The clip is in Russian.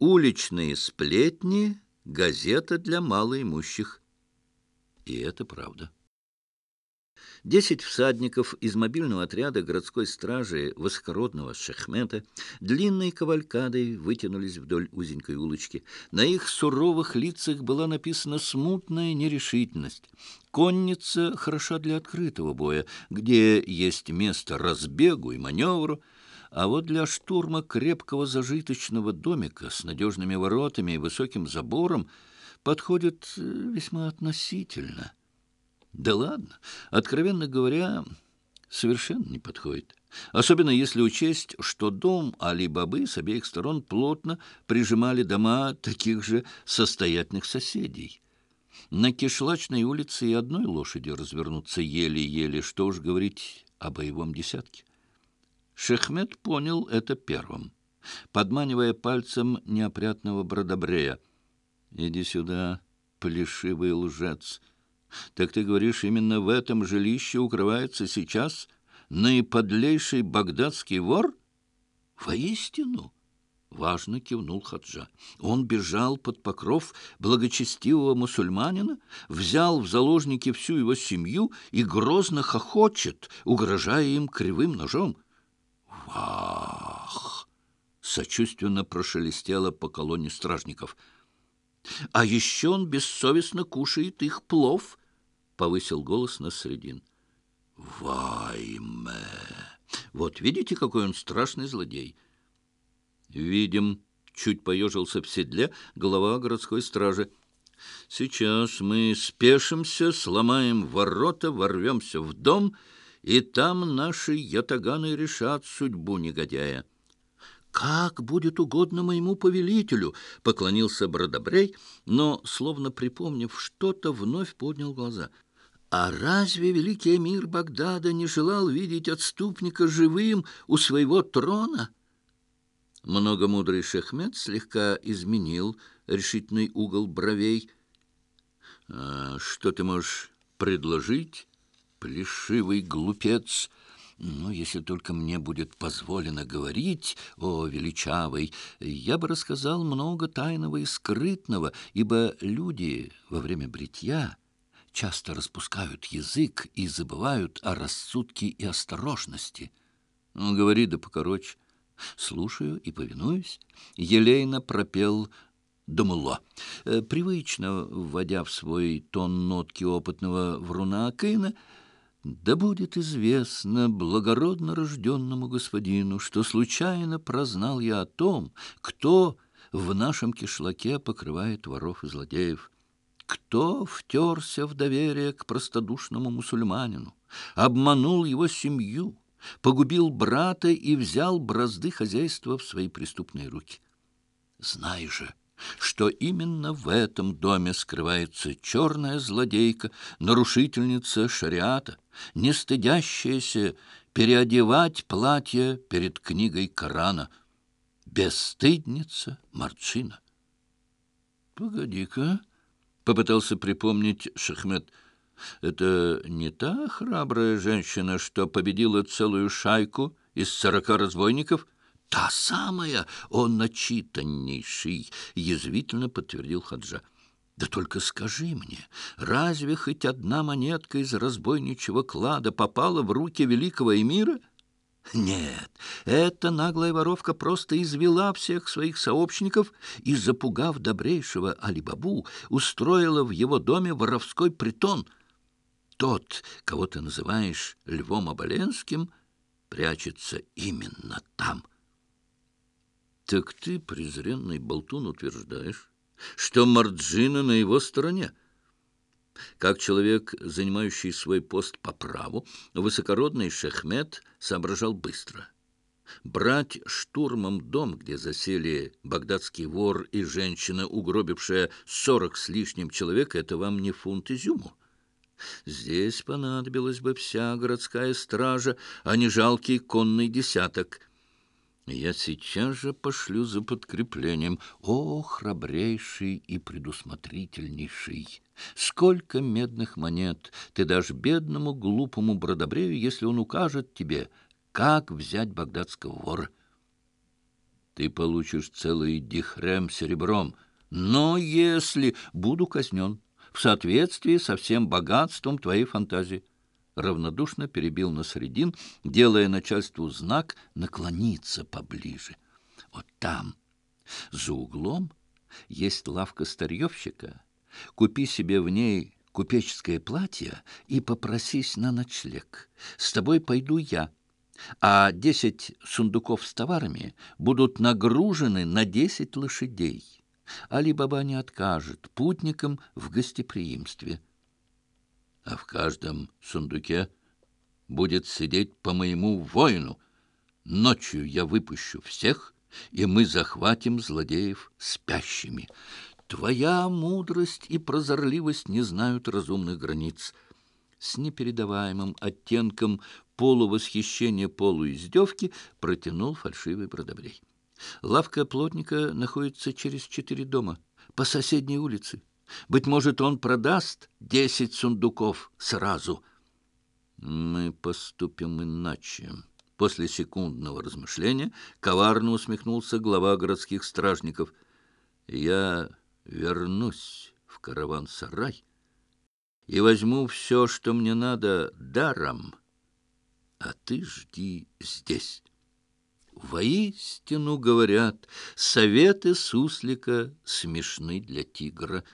Уличные сплетни — газета для малоимущих. И это правда. Десять всадников из мобильного отряда городской стражи высокородного Шехмета длинной кавалькадой вытянулись вдоль узенькой улочки. На их суровых лицах была написана смутная нерешительность. Конница хороша для открытого боя, где есть место разбегу и маневру, а вот для штурма крепкого зажиточного домика с надежными воротами и высоким забором подходит э, весьма относительно — да ладно, откровенно говоря, совершенно не подходит. Особенно если учесть, что дом Али-Бабы с обеих сторон плотно прижимали дома таких же состоятельных соседей. На Кишлачной улице и одной лошади развернуться еле-еле, что уж говорить о боевом десятке. Шехмет понял это первым, подманивая пальцем неопрятного бродобрея. «Иди сюда, плешивый лжец!» Так ты говоришь, именно в этом жилище укрывается сейчас наиподлейший багдадский вор? Воистину, важно кивнул Хаджа. Он бежал под покров благочестивого мусульманина, взял в заложники всю его семью и грозно хохочет, угрожая им кривым ножом. Сочувственно прошелестело по колонне стражников — а еще он бессовестно кушает их плов, — повысил голос на средин. Вайме! Вот видите, какой он страшный злодей? Видим, чуть поежился в седле глава городской стражи. Сейчас мы спешимся, сломаем ворота, ворвемся в дом, и там наши ятаганы решат судьбу негодяя. «Как будет угодно моему повелителю!» — поклонился Бродобрей, но, словно припомнив что-то, вновь поднял глаза. «А разве великий эмир Багдада не желал видеть отступника живым у своего трона?» Многомудрый Шехмед слегка изменил решительный угол бровей. «А «Что ты можешь предложить, плешивый глупец?» Ну, если только мне будет позволено говорить, о величавый, я бы рассказал много тайного и скрытного, ибо люди во время бритья часто распускают язык и забывают о рассудке и осторожности. Ну, говори да покороче. Слушаю и повинуюсь. Елейно пропел Дамуло. Э, привычно, вводя в свой тон нотки опытного вруна Акына, да будет известно благородно рожденному господину, что случайно прознал я о том, кто в нашем кишлаке покрывает воров и злодеев, кто втерся в доверие к простодушному мусульманину, обманул его семью, погубил брата и взял бразды хозяйства в свои преступные руки. Знай же, что именно в этом доме скрывается черная злодейка, нарушительница шариата, не стыдящаяся переодевать платье перед книгой Корана, бесстыдница Марчина. «Погоди-ка», — попытался припомнить Шахмед, — «это не та храбрая женщина, что победила целую шайку из сорока разбойников?» «Та самая, он начитаннейший», — язвительно подтвердил Хаджа. «Да только скажи мне, разве хоть одна монетка из разбойничьего клада попала в руки великого эмира?» Нет, эта наглая воровка просто извела всех своих сообщников и, запугав добрейшего Алибабу, устроила в его доме воровской притон. Тот, кого ты называешь Львом Оболенским, прячется именно там — так ты, презренный болтун, утверждаешь, что Марджина на его стороне. Как человек, занимающий свой пост по праву, высокородный Шехмет соображал быстро. Брать штурмом дом, где засели багдадский вор и женщина, угробившая сорок с лишним человек, это вам не фунт изюму. Здесь понадобилась бы вся городская стража, а не жалкий конный десяток — я сейчас же пошлю за подкреплением. О, храбрейший и предусмотрительнейший! Сколько медных монет ты дашь бедному глупому бродобрею, если он укажет тебе, как взять багдадского вора? ты получишь целый дихрем серебром. Но если буду казнен в соответствии со всем богатством твоей фантазии, равнодушно перебил на средин, делая начальству знак наклониться поближе. Вот там, за углом, есть лавка старьевщика. Купи себе в ней купеческое платье и попросись на ночлег. С тобой пойду я, а десять сундуков с товарами будут нагружены на десять лошадей. Али-Баба не откажет путникам в гостеприимстве. А в каждом сундуке будет сидеть по моему воину. Ночью я выпущу всех, и мы захватим злодеев спящими. Твоя мудрость и прозорливость не знают разумных границ. С непередаваемым оттенком полувосхищения, полуиздевки протянул фальшивый бродобрей. Лавка плотника находится через четыре дома, по соседней улице. Быть может, он продаст десять сундуков сразу. Мы поступим иначе. После секундного размышления коварно усмехнулся глава городских стражников. Я вернусь в караван-сарай и возьму все, что мне надо, даром, а ты жди здесь». Воистину говорят, советы суслика смешны для тигра.